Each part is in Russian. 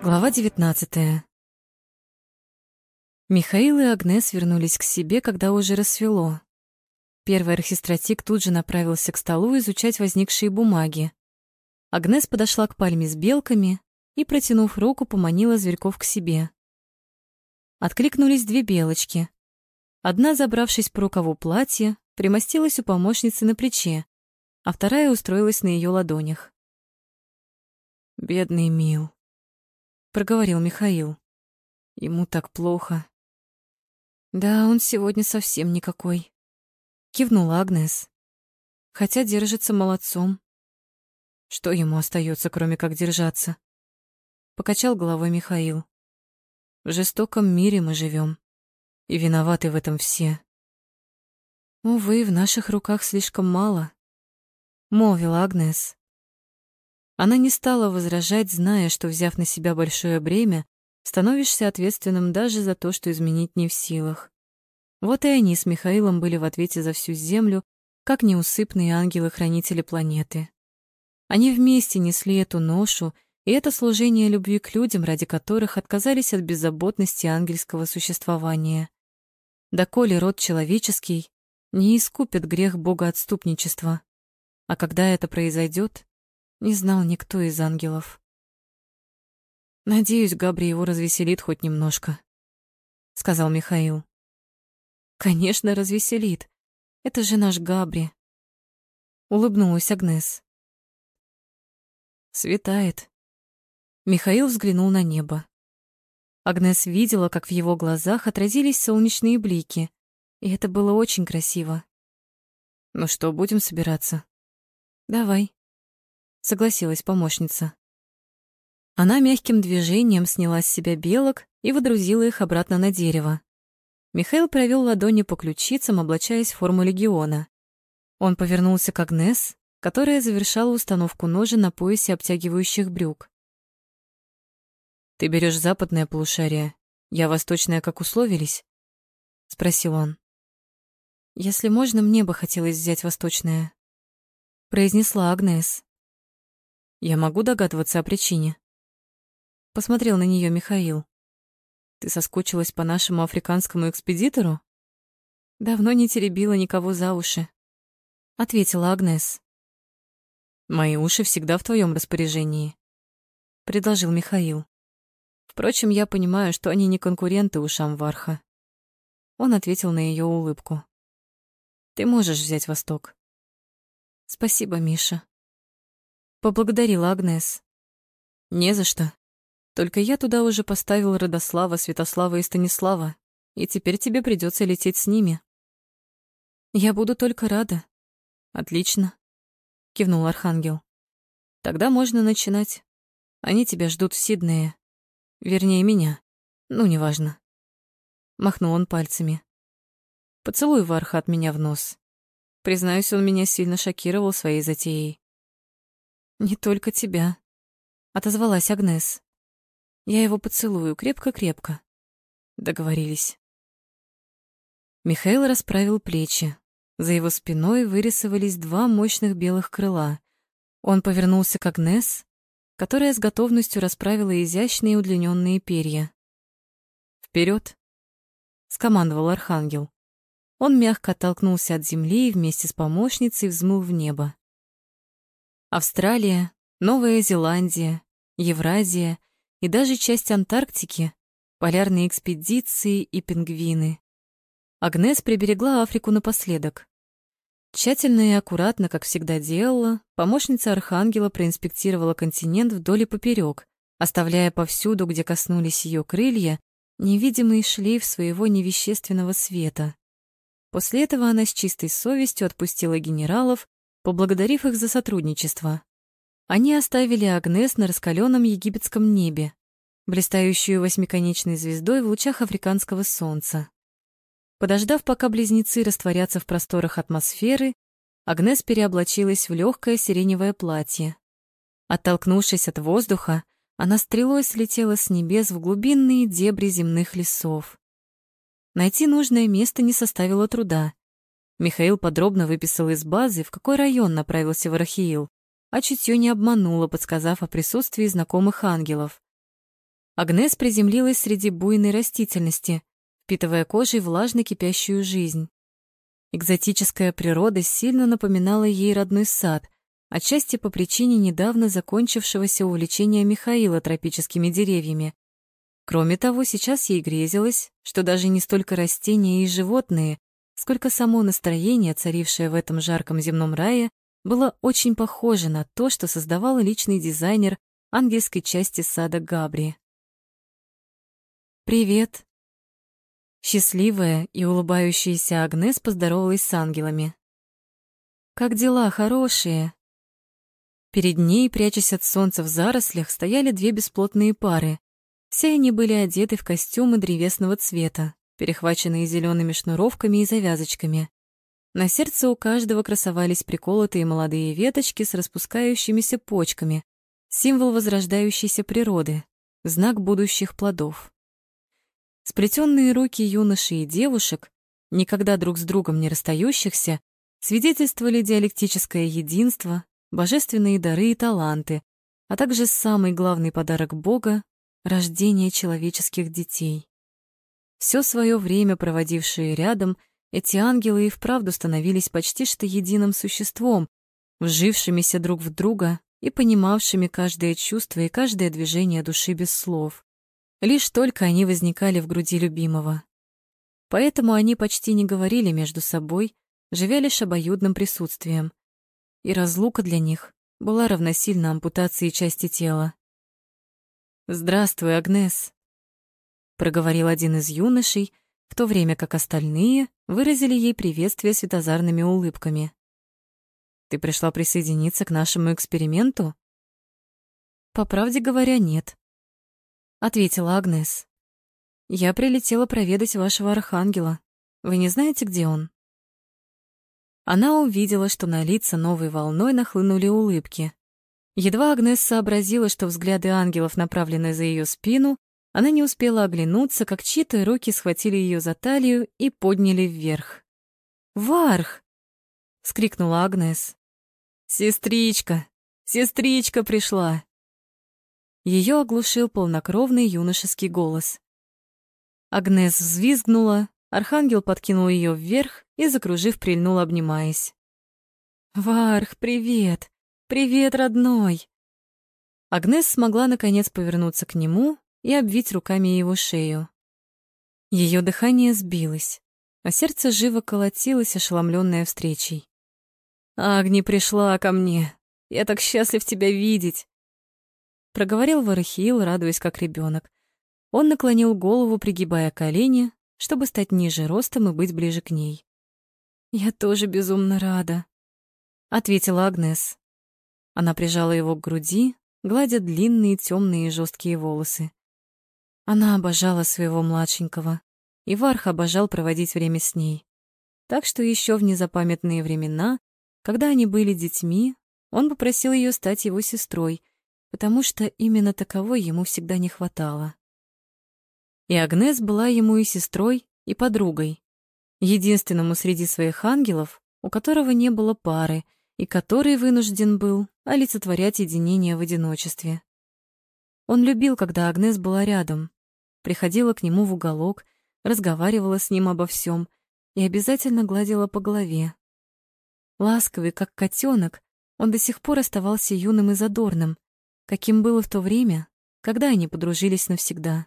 Глава 19. Михаил и Агнес вернулись к себе, когда уже рассвело. Первый архистратик тут же направился к столу изучать возникшие бумаги. Агнес подошла к пальме с белками и, протянув руку, поманила зверьков к себе. Откликнулись две белочки. Одна, забравшись по рукаву платья, примостилась у помощницы на плече, а вторая устроилась на ее ладонях. «Бедный Мил», проговорил Михаил. Ему так плохо. Да, он сегодня совсем никакой. Кивнула Агнес. Хотя держится молодцом. Что ему остается, кроме как держаться? Покачал головой Михаил. В жестоком мире мы живем, и виноваты в этом все. Увы, в наших руках слишком мало, молвила Агнес. Она не стала возражать, зная, что, взяв на себя большое бремя, становишься ответственным даже за то, что изменить не в силах. Вот и они с Михаилом были в ответе за всю Землю, как неусыпные ангелы-хранители планеты. Они вместе несли эту ношу, и это служение любви к людям, ради которых отказались от беззаботности ангельского существования. Доколе род человеческий не искупит грех богоотступничества. А когда это произойдет, не знал никто из ангелов. Надеюсь, Габри его развеселит хоть немножко, сказал Михаил. Конечно, развеселит. Это же наш Габри. Улыбнулась Агнес. Светает. Михаил взглянул на небо. Агнес видела, как в его глазах отразились солнечные блики, и это было очень красиво. Ну что, будем собираться? Давай согласилась помощница. Она мягким движением сняла с себя белок и водрузила их обратно на дерево. Михаил провел ладонью по ключицам, облачаясь в форму легиона. Он повернулся к Агнес, которая завершала установку ножа на поясе обтягивающих брюк. «Ты берешь западное полушарие, я восточное, как условились?» — спросил он. «Если можно, мне бы хотелось взять восточное», — произнесла Агнес. Я могу догадываться о причине. Посмотрел на нее Михаил. Ты соскучилась по нашему африканскому экспедитору? Давно не теребила никого за уши, ответила Агнес. Мои уши всегда в твоем распоряжении, предложил Михаил. Впрочем, я понимаю, что они не конкуренты ушам Варха. Он ответил на ее улыбку. Ты можешь взять Восток. Спасибо, Миша. Поблагодарила Агнес. Не за что. Только я туда уже поставил Родослава, Святослава и Станислава, и теперь тебе придется лететь с ними. Я буду только рада. Отлично, кивнул Архангел. Тогда можно начинать. Они тебя ждут в Сиднее. Вернее, меня. Ну, неважно. Махнул он пальцами. Поцелуй Варха от меня в нос. Признаюсь, он меня сильно шокировал своей затеей. «Не только тебя», — отозвалась Агнес. «Я его поцелую крепко-крепко». Договорились. Михаил расправил плечи. За его спиной вырисовались два мощных белых крыла. Он повернулся к Агнес, которая с готовностью расправила изящные удлиненные перья. Вперед! скомандовал Архангел. Он мягко оттолкнулся от земли и вместе с помощницей взмыл в небо. Австралия, Новая Зеландия, Евразия и даже часть Антарктики, полярные экспедиции и пингвины. Агнес приберегла Африку напоследок. Тщательно и аккуратно, как всегда делала, помощница Архангела проинспектировала континент вдоль и поперек, оставляя повсюду, где коснулись ее крылья, невидимый шлейф своего невещественного света. После этого она с чистой совестью отпустила генералов поблагодарив их за сотрудничество. Они оставили Агнес на раскаленном египетском небе, блистающую восьмиконечной звездой в лучах африканского солнца. Подождав, пока близнецы растворятся в просторах атмосферы, Агнес переоблачилась в легкое сиреневое платье. Оттолкнувшись от воздуха, она стрелой слетела с небес в глубинные дебри земных лесов. Найти нужное место не составило труда. Михаил подробно выписал из базы, в какой район направился Варахиил, а чутье не обмануло, подсказав о присутствии знакомых ангелов. Агнес приземлилась среди буйной растительности, впитывая кожей влажно кипящую жизнь. Экзотическая природа сильно напоминала ей родной сад, отчасти по причине недавно закончившегося увлечения Михаила тропическими деревьями. Кроме того, сейчас ей грезилось, что даже не столько растения и животные, сколько само настроение, царившее в этом жарком земном рае, было очень похоже на то, что создавал личный дизайнер ангельской части сада Габри. «Привет!» Счастливая и улыбающаяся Агнес поздоровалась с ангелами. «Как дела, хорошие?» Перед ней, прячась от солнца в зарослях, стояли две бесплотные пары. Все они были одеты в костюмы древесного цвета, перехваченные зелеными шнуровками и завязочками. На сердце у каждого красовались приколотые молодые веточки с распускающимися почками, символ возрождающейся природы, знак будущих плодов. Сплетенные руки юноши и девушек, никогда друг с другом не расстающихся, свидетельствовали диалектическое единство, божественные дары и таланты, а также самый главный подарок Бога — рождение человеческих детей. Все свое время, проводившие рядом, эти ангелы и вправду становились почти что единым существом, вжившимися друг в друга и понимавшими каждое чувство и каждое движение души без слов. Лишь только они возникали в груди любимого. Поэтому они почти не говорили между собой, живя лишь обоюдным присутствием. И разлука для них была равносильна ампутации части тела. «Здравствуй, Агнес», — проговорил один из юношей, в то время как остальные выразили ей приветствие светозарными улыбками. «Ты пришла присоединиться к нашему эксперименту?» «По правде говоря, нет», — ответила Агнес. «Я прилетела проведать вашего архангела. Вы не знаете, где он?» Она увидела, что на лица новой волной нахлынули улыбки. Едва Агнес сообразила, что взгляды ангелов направлены за ее спину, она не успела оглянуться, как чьи-то руки схватили ее за талию и подняли вверх. «Варх!» — скрикнула Агнес. «Сестричка! Сестричка пришла!» Ее оглушил полнокровный юношеский голос. Агнес взвизгнула, архангел подкинул ее вверх и, закружив, прильнул, обнимаясь. «Варх, привет! Привет, родной!» Агнес смогла наконец повернуться к нему и обвить руками его шею. Ее дыхание сбилось, а сердце живо колотилось, ошеломленное встречей. «Агни пришла ко мне! Я так счастлив тебя видеть! проговорил Варахиил, радуясь как ребенок. Он наклонил голову, пригибая колени, чтобы стать ниже ростом и быть ближе к ней. «Я тоже безумно рада», — ответила Агнес. Она прижала его к груди, гладя длинные темные и жесткие волосы. Она обожала своего младшенького, и Варх обожал проводить время с ней. Так что еще в незапамятные времена, когда они были детьми, он попросил ее стать его сестрой — потому что именно таковой ему всегда не хватало. И Агнес была ему и сестрой, и подругой, единственному среди своих ангелов, у которого не было пары, и который вынужден был олицетворять единение в одиночестве. Он любил, когда Агнес была рядом, приходила к нему в уголок, разговаривала с ним обо всем и обязательно гладила по голове. Ласковый, как котенок, он до сих пор оставался юным и задорным, каким было в то время, когда они подружились навсегда.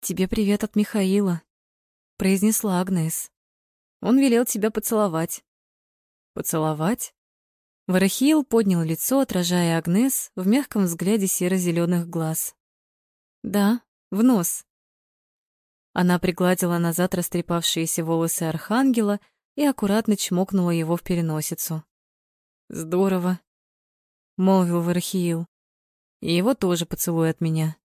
«Тебе привет от Михаила», — произнесла Агнес. «Он велел тебя поцеловать». «Поцеловать?» Варахиил поднял лицо, отражая Агнес в мягком взгляде серо зеленых глаз. «Да, в нос». Она пригладила назад растрепавшиеся волосы архангела и аккуратно чмокнула его в переносицу. «Здорово», — молвил Вархиил. «И его тоже поцелуй от меня».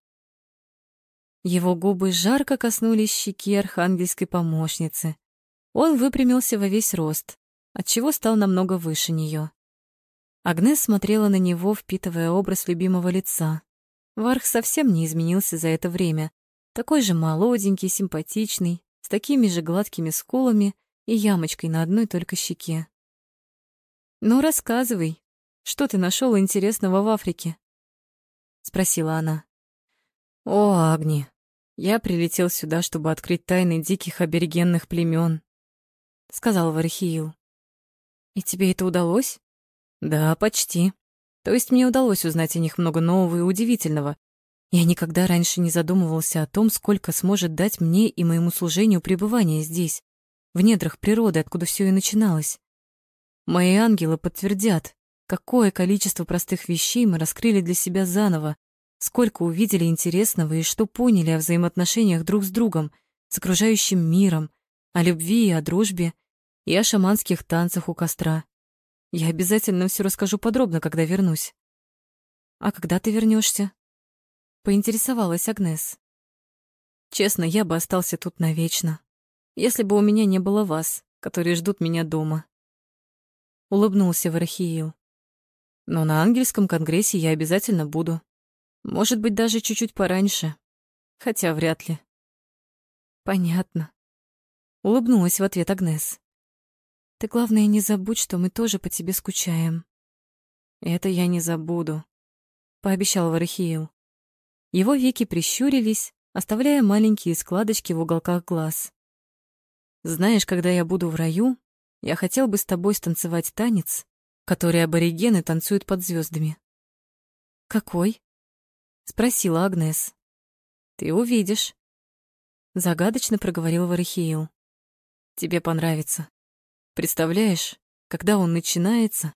Его губы жарко коснулись щеки архангельской помощницы. Он выпрямился во весь рост, отчего стал намного выше нее. Агнес смотрела на него, впитывая образ любимого лица. Варх совсем не изменился за это время. Такой же молоденький, симпатичный, с такими же гладкими скулами и ямочкой на одной только щеке. «Ну, рассказывай, что ты нашел интересного в Африке? спросила она. О, Агни, я прилетел сюда, чтобы открыть тайны диких аборигенных племен, сказал Вархиил. И тебе это удалось? Да, почти. То есть мне удалось узнать о них много нового и удивительного. Я никогда раньше не задумывался о том, сколько сможет дать мне и моему служению пребывание здесь, в недрах природы, откуда все и начиналось. Мои ангелы подтвердят, какое количество простых вещей мы раскрыли для себя заново, сколько увидели интересного и что поняли о взаимоотношениях друг с другом, с окружающим миром, о любви и о дружбе, и о шаманских танцах у костра. Я обязательно все расскажу подробно, когда вернусь. А когда ты вернешься? Поинтересовалась Агнес. Честно, я бы остался тут навечно, если бы у меня не было вас, которые ждут меня дома улыбнулся Варахиил. Но на ангельском конгрессе я обязательно буду. Может быть, даже чуть-чуть пораньше. Хотя вряд ли. Понятно. Улыбнулась в ответ Агнес. Ты, главное, не забудь, что мы тоже по тебе скучаем. Это я не забуду, пообещал Варахиил. Его веки прищурились, оставляя маленькие складочки в уголках глаз. Знаешь, когда я буду в раю, я хотел бы с тобой станцевать танец, который аборигены танцуют под звездами. Какой? спросила Агнес. Ты увидишь, загадочно проговорил Варахиил. Тебе понравится. Представляешь, когда он начинается,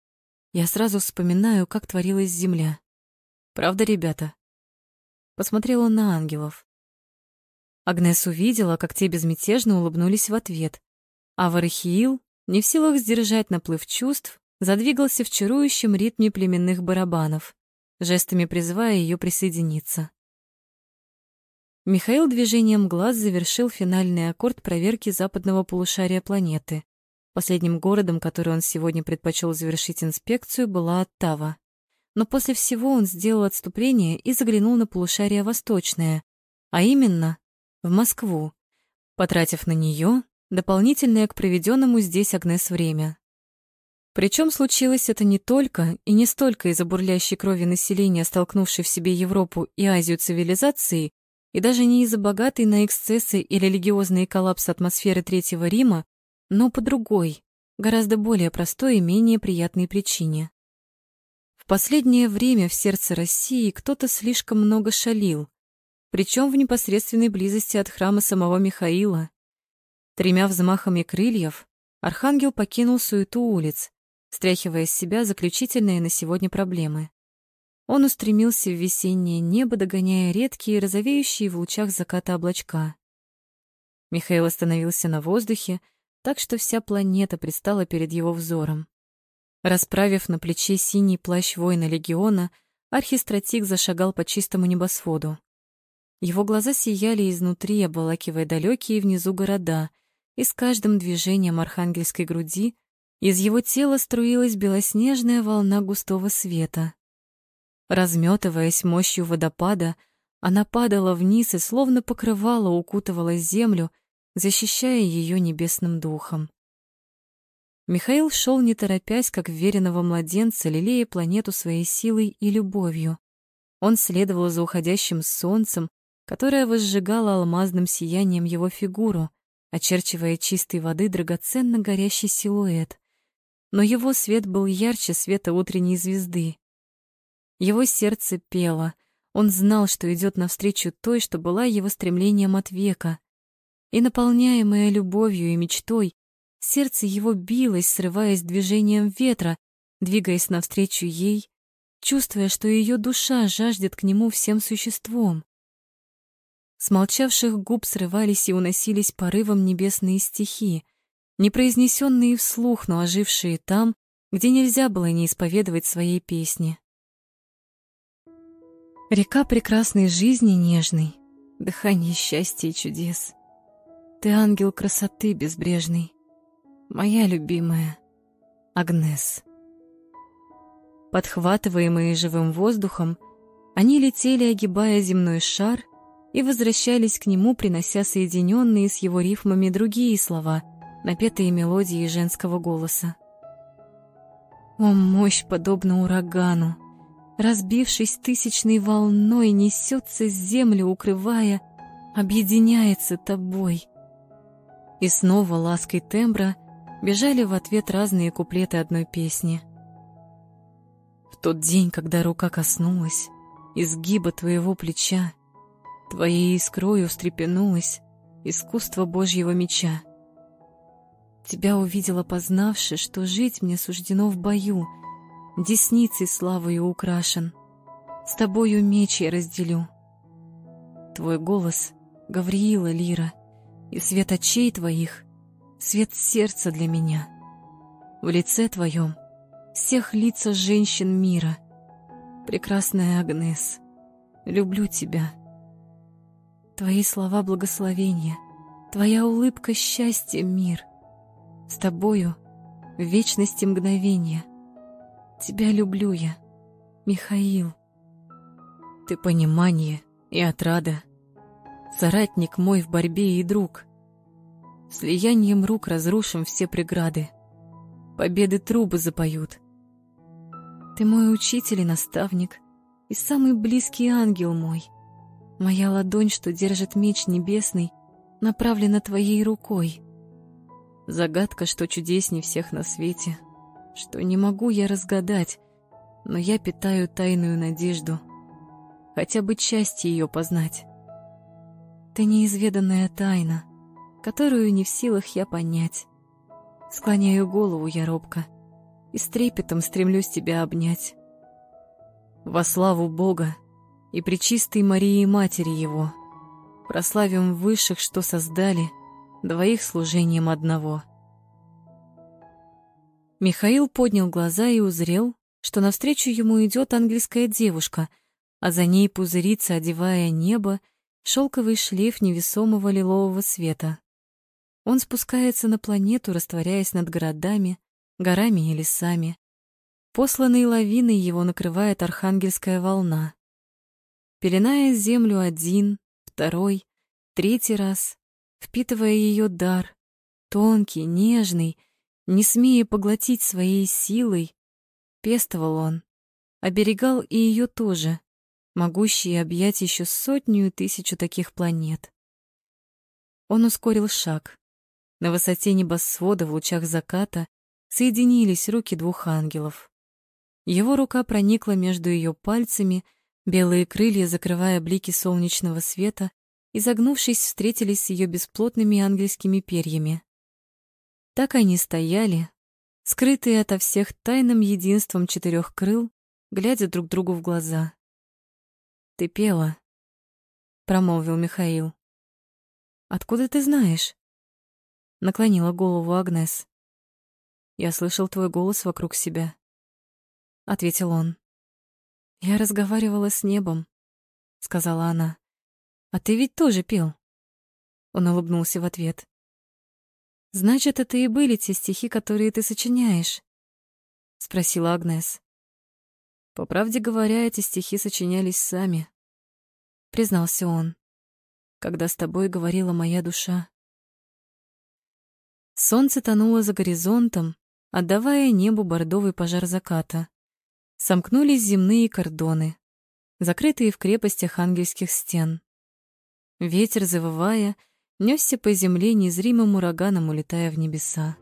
я сразу вспоминаю, как творилась земля. Правда, ребята? Посмотрел он на ангелов. Агнес увидела, как те безмятежно улыбнулись в ответ, а Варахиил не в силах сдержать наплыв чувств, задвигался в чарующем ритме племенных барабанов, жестами призывая ее присоединиться. Михаил движением глаз завершил финальный аккорд проверки западного полушария планеты. Последним городом, который он сегодня предпочел завершить инспекцию, была Оттава. Но после всего он сделал отступление и заглянул на полушарие восточное, а именно в Москву, потратив на нее дополнительное к проведенному здесь Агнес время. Причем случилось это не только и не столько из-за бурлящей крови населения, столкнувшей в себе Европу и Азию цивилизации, и даже не из-за богатой на эксцессы и религиозные коллапсы атмосферы Третьего Рима, но по другой, гораздо более простой и менее приятной причине. В последнее время в сердце России кто-то слишком много шалил, причем в непосредственной близости от храма самого Михаила, Тремя взмахами крыльев архангел покинул суету улиц, стряхивая с себя заключительные на сегодня проблемы. Он устремился в весеннее небо, догоняя редкие, розовеющие в лучах заката облачка. Михаил остановился на воздухе, так что вся планета предстала перед его взором. Расправив на плече синий плащ воина легиона, архистратик зашагал по чистому небосводу. Его глаза сияли изнутри, обволакивая далекие внизу города — и с каждым движением архангельской груди из его тела струилась белоснежная волна густого света. Разметываясь мощью водопада, она падала вниз и словно покрывала, укутывала землю, защищая ее небесным духом. Михаил шел не торопясь, как веренного младенца, лелея планету своей силой и любовью. Он следовал за уходящим солнцем, которое возжигало алмазным сиянием его фигуру, очерчивая чистой воды драгоценно горящий силуэт. Но его свет был ярче света утренней звезды. Его сердце пело. Он знал, что идет навстречу той, что была его стремлением от века. И наполняемое любовью и мечтой, сердце его билось, срываясь движением ветра, двигаясь навстречу ей, чувствуя, что ее душа жаждет к нему всем существом. С молчавших губ срывались и уносились порывом небесные стихи, непроизнесенные вслух, но ожившие там, где нельзя было не исповедовать своей песни. Река прекрасной жизни нежной, дыхание счастья и чудес. Ты ангел красоты безбрежный, моя любимая Агнес. Подхватываемые живым воздухом, они летели, огибая земной шар — и возвращались к нему, принося соединенные с его рифмами другие слова, напетые мелодией женского голоса. О, мощь, подобно урагану, разбившись тысячной волной, несется с землю, укрывая, объединяется тобой. И снова лаской тембра бежали в ответ разные куплеты одной песни. В тот день, когда рука коснулась изгиба твоего плеча, твоей искрою встрепенулось искусство Божьего меча. Тебя увидела, познавши, что жить мне суждено в бою, десницей славою украшен. С тобою меч я разделю. Твой голос — Гавриила лира, и свет очей твоих — свет сердца для меня. В лице твоем всех лица женщин мира. Прекрасная Агнес, люблю тебя. Твои слова благословения, твоя улыбка счастья, мир — с тобою в вечности мгновения. Тебя люблю я, Михаил. Ты понимание и отрада, Соратник мой в борьбе и друг. Слиянием рук разрушим все преграды, Победы трубы запоют. Ты мой учитель и наставник, И самый близкий ангел мой. Моя ладонь, что держит меч небесный, Направлена твоей рукой. Загадка, что чудесней всех на свете, что не могу я разгадать, но я питаю тайную надежду, хотя бы часть ее познать. Ты неизведанная тайна, которую не в силах я понять. Склоняю голову я робко и с трепетом стремлюсь тебя обнять. Во славу Бога и Пречистой Марии Матери Его прославим высших, что создали — двоих служением одного. Михаил поднял глаза и узрел, что навстречу ему идет ангельская девушка, а за ней пузырится, одевая небо, шелковый шлейф невесомого лилового света. Он спускается на планету, растворяясь над городами, горами и лесами. Посланной лавиной его накрывает архангельская волна. Пеленая землю один, второй, третий раз, впитывая ее дар, тонкий, нежный, не смея поглотить своей силой, пестовал он, оберегал и ее тоже, могущий объять еще сотню тысячу таких планет. Он ускорил шаг. На высоте небосвода в лучах заката соединились руки двух ангелов. Его рука проникла между ее пальцами, белые крылья закрывая блики солнечного света, изогнувшись, встретились с ее бесплотными ангельскими перьями. Так они стояли, скрытые ото всех тайным единством четырех крыл, глядя друг другу в глаза. «Ты пела», — промолвил Михаил. «Откуда ты знаешь?» — наклонила голову Агнес. «Я слышал твой голос вокруг себя», — ответил он. «Я разговаривала с небом», — сказала она. А ты ведь тоже пел. Он улыбнулся в ответ. Значит, это и были те стихи, которые ты сочиняешь? спросила Агнес. По правде говоря, эти стихи сочинялись сами, признался он, когда с тобой говорила моя душа. Солнце тонуло за горизонтом, отдавая небу бордовый пожар заката. Сомкнулись земные кордоны, закрытые в крепостях ангельских стен. Ветер, завывая, несся по земле незримым ураганом, улетая в небеса.